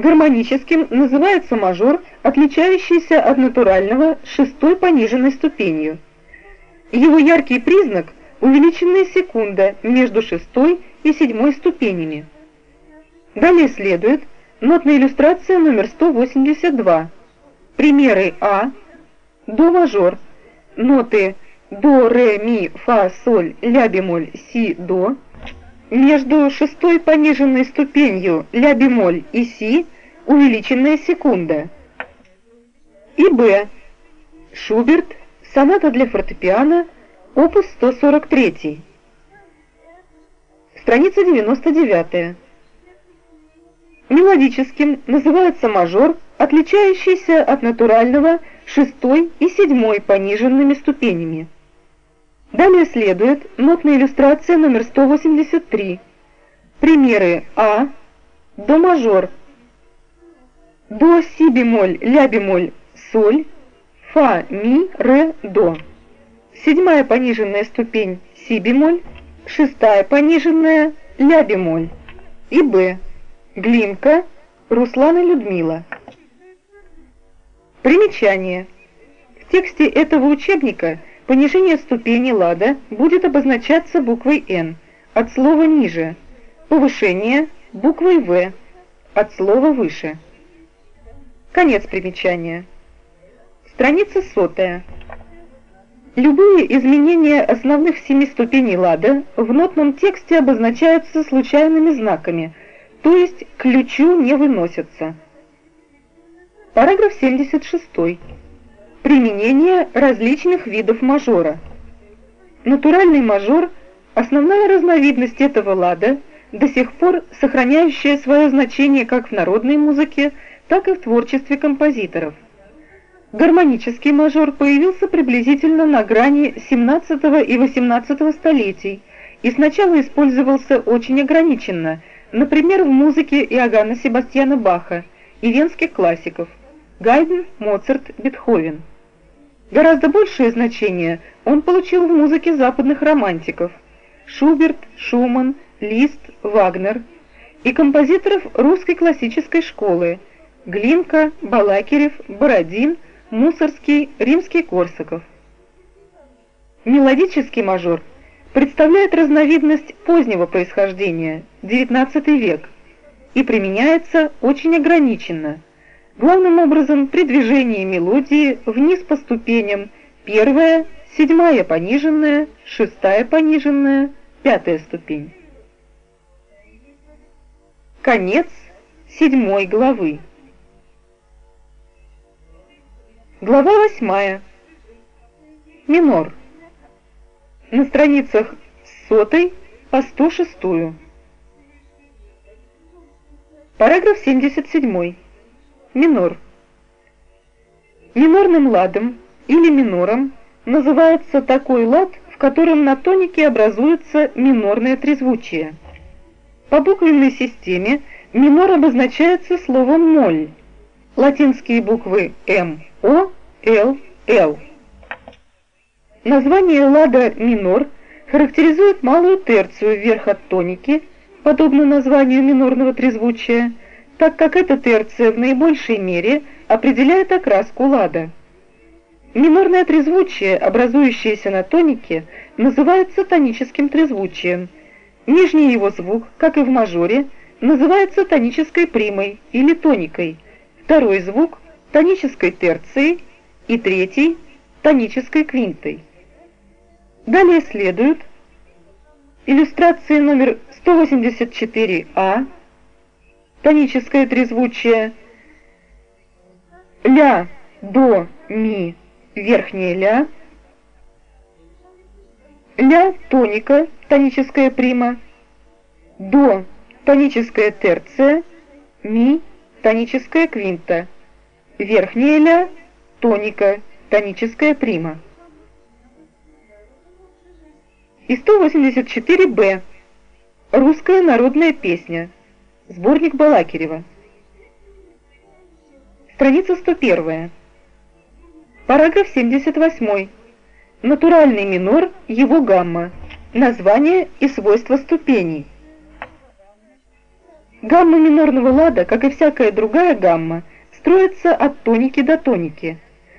Гармоническим называется мажор, отличающийся от натурального шестой пониженной ступенью. Его яркий признак – увеличенная секунда между шестой и седьмой ступенями. Далее следует нотная иллюстрация номер 182. Примеры А, до мажор, ноты до, ре, ми, фа, соль, ля бемоль, си, до, между шестой пониженной ступенью ля бемоль и си увеличенная секунда. И Б. Шуберт. Соната для фортепиано. Опус 143. Страница 99. Мелодическим называется мажор, отличающийся от натурального шестой и седьмой пониженными ступенями. Далее следует нотная иллюстрация номер 183. Примеры А, до мажор, до си бемоль, ля бемоль, соль, фа, ми, ре, до. Седьмая пониженная ступень си бемоль, шестая пониженная ля бемоль и Б. Глинка, Руслана Людмила. Примечание. В тексте этого учебника – Понижение ступени лада будет обозначаться буквой «Н» от слова «ниже», повышение буквой «В» от слова «выше». Конец примечания. Страница сотая. Любые изменения основных семи ступеней лада в нотном тексте обозначаются случайными знаками, то есть ключу не выносятся. Параграф 76. Применение различных видов мажора. Натуральный мажор – основная разновидность этого лада, до сих пор сохраняющая свое значение как в народной музыке, так и в творчестве композиторов. Гармонический мажор появился приблизительно на грани 17 и 18 столетий и сначала использовался очень ограниченно, например, в музыке Иоганна Себастьяна Баха и венских классиков – Гайден, Моцарт, Бетховен. Гораздо большее значение он получил в музыке западных романтиков Шуберт, Шуман, Лист, Вагнер и композиторов русской классической школы Глинка, Балакирев, Бородин, Мусорский, Римский-Корсаков. Мелодический мажор представляет разновидность позднего происхождения, XIX век, и применяется очень ограниченно – главным образом при движении мелодии вниз по ступеням первая, седьмая пониженная, шестая пониженная, пятая ступень. Конец седьмой главы. Глава восьмая. Минор. На страницах с сотой по 106. Параграф 77 минор. Минорным ладом или минором называется такой лад, в котором на тонике образуется минорное трезвучие. По буквенной системе минор обозначается словом моль. Латинские буквы М, О, Л, Л. Название лада минор характеризует малую терцию вверх от тоники, подобно названию минорного трезвучия, так как эта терция в наибольшей мере определяет окраску лада. Минорное трезвучие, образующееся на тонике, называется тоническим трезвучием. Нижний его звук, как и в мажоре, называется тонической примой или тоникой, второй звук – тонической терцией и третий – тонической квинтой. Далее следуют иллюстрации номер 184а, тоническое трезвучие ля, до, ми, верхняя ля, ля тоника, тоническая прима, до, тоническая терция, ми, тоническая квинта, верхняя ля, тоника, тоническая прима. И 184-б. Русская народная песня. Сборник Балакирева. Страница 101. Параграф 78. Натуральный минор, его гамма. Название и свойства ступеней. Гамма минорного лада, как и всякая другая гамма, строится от тоники до тоники –